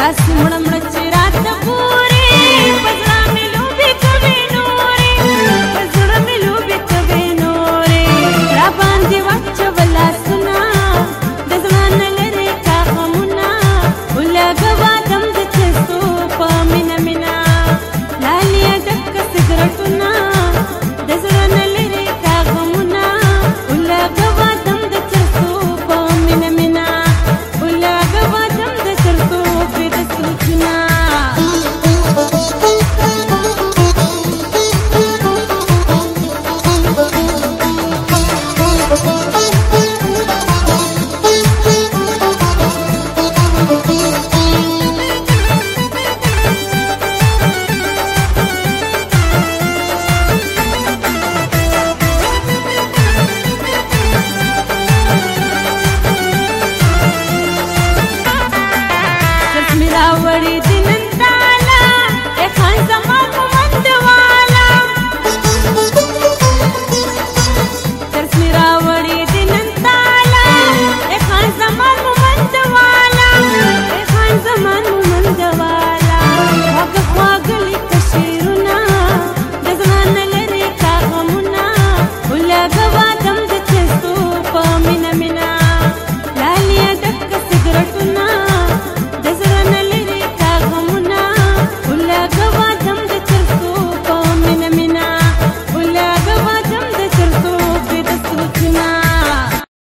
That's one of आवडी दिनंताला एखादा